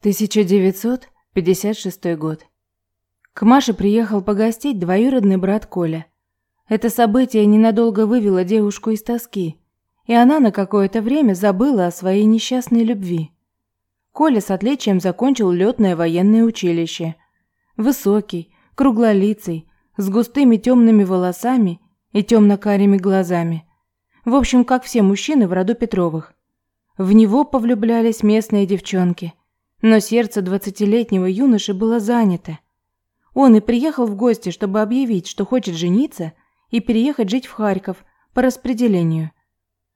1956 год. К Маше приехал погостить двоюродный брат Коля. Это событие ненадолго вывело девушку из тоски, и она на какое-то время забыла о своей несчастной любви. Коля с отличием закончил летное военное училище. Высокий, круглолицый, с густыми темными волосами и темно-карими глазами. В общем, как все мужчины в роду Петровых. В него повлюблялись местные девчонки – но сердце двадцатилетнего юноши было занято. Он и приехал в гости, чтобы объявить, что хочет жениться и переехать жить в Харьков по распределению.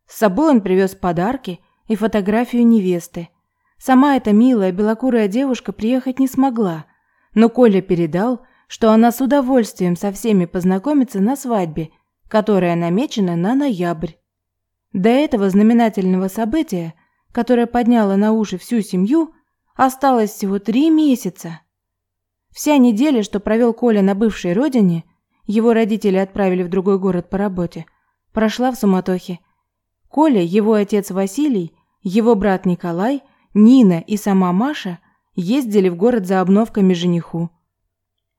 С собой он привез подарки и фотографию невесты. Сама эта милая белокурая девушка приехать не смогла, но Коля передал, что она с удовольствием со всеми познакомится на свадьбе, которая намечена на ноябрь. До этого знаменательного события, которое подняло на уши всю семью, Осталось всего три месяца. Вся неделя, что провел Коля на бывшей родине, его родители отправили в другой город по работе, прошла в суматохе. Коля, его отец Василий, его брат Николай, Нина и сама Маша ездили в город за обновками жениху.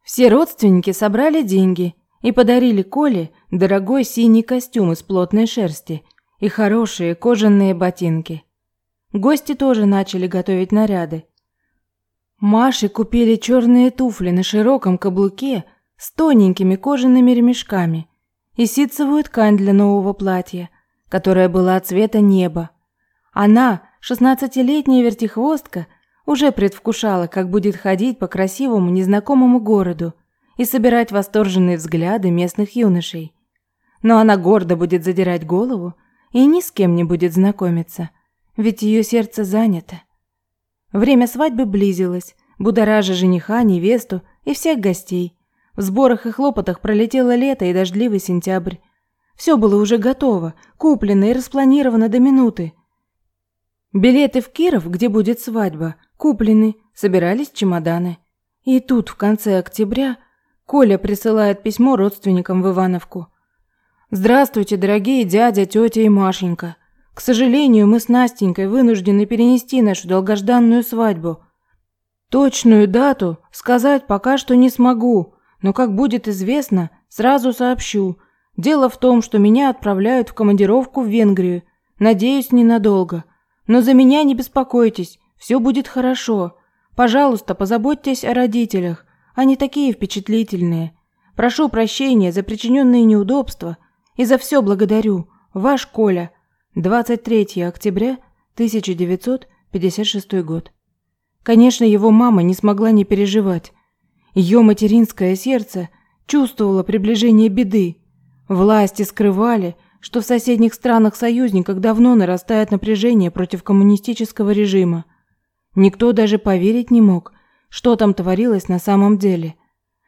Все родственники собрали деньги и подарили Коле дорогой синий костюм из плотной шерсти и хорошие кожаные ботинки. Гости тоже начали готовить наряды. Маше купили черные туфли на широком каблуке с тоненькими кожаными ремешками и ситцевую ткань для нового платья, которая была цвета неба. Она, шестнадцатилетняя вертихвостка, уже предвкушала, как будет ходить по красивому незнакомому городу и собирать восторженные взгляды местных юношей. Но она гордо будет задирать голову и ни с кем не будет знакомиться – ведь ее сердце занято. Время свадьбы близилось, будоража жениха, невесту и всех гостей. В сборах и хлопотах пролетело лето и дождливый сентябрь. Все было уже готово, куплено и распланировано до минуты. Билеты в Киров, где будет свадьба, куплены, собирались чемоданы. И тут, в конце октября, Коля присылает письмо родственникам в Ивановку. «Здравствуйте, дорогие дядя, тетя и Машенька. К сожалению, мы с Настенькой вынуждены перенести нашу долгожданную свадьбу. Точную дату сказать пока что не смогу, но как будет известно, сразу сообщу. Дело в том, что меня отправляют в командировку в Венгрию. Надеюсь, ненадолго. Но за меня не беспокойтесь, все будет хорошо. Пожалуйста, позаботьтесь о родителях. Они такие впечатлительные. Прошу прощения за причиненные неудобства и за все благодарю. Ваш Коля. 23 октября 1956 год. Конечно, его мама не смогла не переживать. Ее материнское сердце чувствовало приближение беды. Власти скрывали, что в соседних странах-союзниках давно нарастает напряжение против коммунистического режима. Никто даже поверить не мог, что там творилось на самом деле.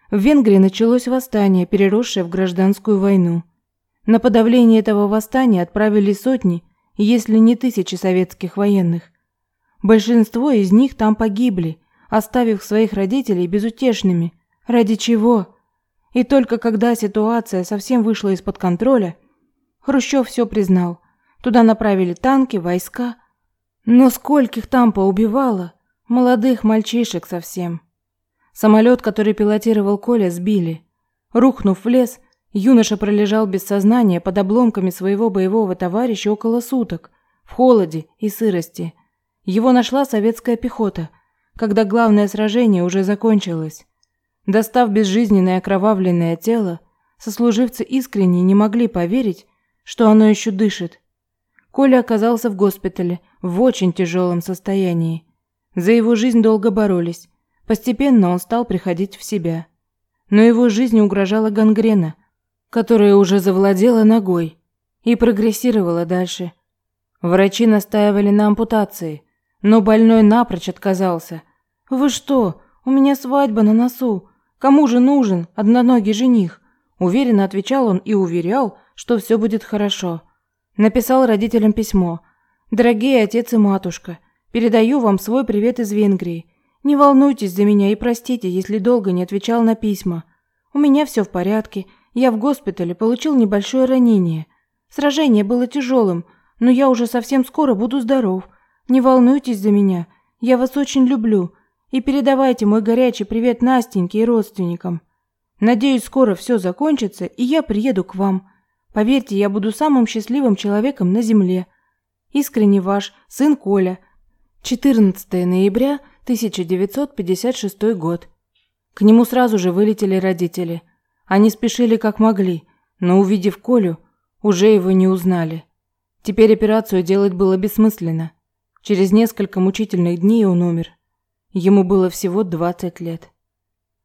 В Венгрии началось восстание, переросшее в гражданскую войну. На подавление этого восстания отправили сотни, если не тысячи советских военных. Большинство из них там погибли, оставив своих родителей безутешными. Ради чего? И только когда ситуация совсем вышла из-под контроля, Хрущев все признал. Туда направили танки, войска. Но скольких там поубивало? Молодых мальчишек совсем. Самолет, который пилотировал Коля, сбили. Рухнув в лес, Юноша пролежал без сознания под обломками своего боевого товарища около суток, в холоде и сырости. Его нашла советская пехота, когда главное сражение уже закончилось. Достав безжизненное окровавленное тело, сослуживцы искренне не могли поверить, что оно еще дышит. Коля оказался в госпитале в очень тяжелом состоянии. За его жизнь долго боролись. Постепенно он стал приходить в себя. Но его жизни угрожала гангрена – которая уже завладела ногой и прогрессировала дальше. Врачи настаивали на ампутации, но больной напрочь отказался. «Вы что? У меня свадьба на носу. Кому же нужен одноногий жених?» Уверенно отвечал он и уверял, что все будет хорошо. Написал родителям письмо. «Дорогие отец и матушка, передаю вам свой привет из Венгрии. Не волнуйтесь за меня и простите, если долго не отвечал на письма. У меня все в порядке, я в госпитале получил небольшое ранение. Сражение было тяжелым, но я уже совсем скоро буду здоров. Не волнуйтесь за меня. Я вас очень люблю. И передавайте мой горячий привет Настеньке и родственникам. Надеюсь, скоро все закончится, и я приеду к вам. Поверьте, я буду самым счастливым человеком на земле. Искренне ваш, сын Коля. 14 ноября 1956 год. К нему сразу же вылетели родители. Они спешили как могли, но увидев Колю, уже его не узнали. Теперь операцию делать было бессмысленно. Через несколько мучительных дней он умер. Ему было всего 20 лет.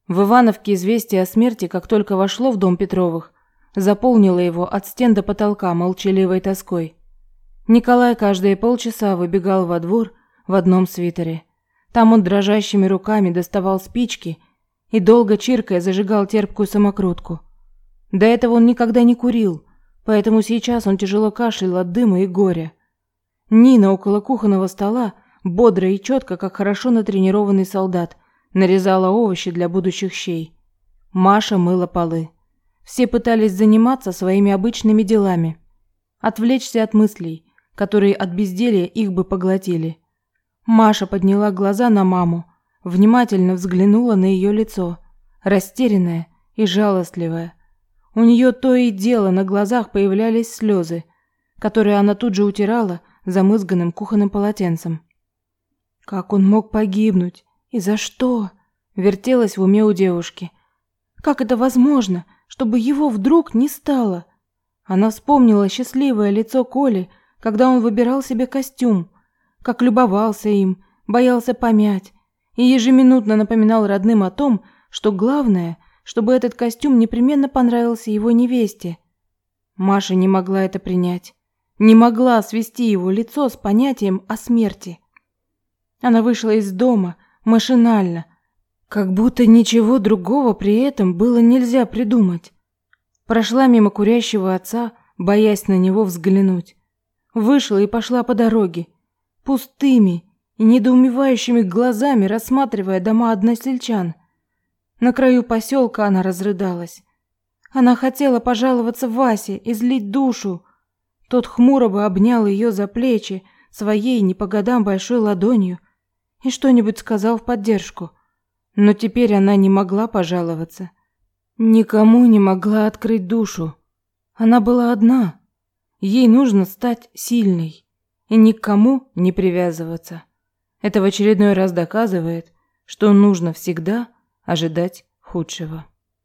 В Ивановке известие о смерти, как только вошло в дом Петровых, заполнило его от стен до потолка молчаливой тоской. Николай каждые полчаса выбегал во двор в одном свитере. Там он дрожащими руками доставал спички и долго чиркая зажигал терпкую самокрутку. До этого он никогда не курил, поэтому сейчас он тяжело кашлял от дыма и горя. Нина около кухонного стола, бодро и четко, как хорошо натренированный солдат, нарезала овощи для будущих щей. Маша мыла полы. Все пытались заниматься своими обычными делами, отвлечься от мыслей, которые от безделья их бы поглотили. Маша подняла глаза на маму, внимательно взглянула на ее лицо, растерянное и жалостливое. У нее то и дело на глазах появлялись слезы, которые она тут же утирала замызганным кухонным полотенцем. Как он мог погибнуть? И за что? Вертелось в уме у девушки. Как это возможно, чтобы его вдруг не стало? Она вспомнила счастливое лицо Коли, когда он выбирал себе костюм, как любовался им, боялся помять и ежеминутно напоминал родным о том, что главное, чтобы этот костюм непременно понравился его невесте. Маша не могла это принять, не могла свести его лицо с понятием о смерти. Она вышла из дома, машинально, как будто ничего другого при этом было нельзя придумать. Прошла мимо курящего отца, боясь на него взглянуть. Вышла и пошла по дороге, пустыми и недоумевающими глазами рассматривая дома односельчан. На краю поселка она разрыдалась. Она хотела пожаловаться Васе, излить душу. Тот хмуро бы обнял ее за плечи своей не по годам большой ладонью – и что-нибудь сказал в поддержку. Но теперь она не могла пожаловаться. Никому не могла открыть душу. Она была одна. Ей нужно стать сильной и никому не привязываться. Это в очередной раз доказывает, что нужно всегда ожидать худшего.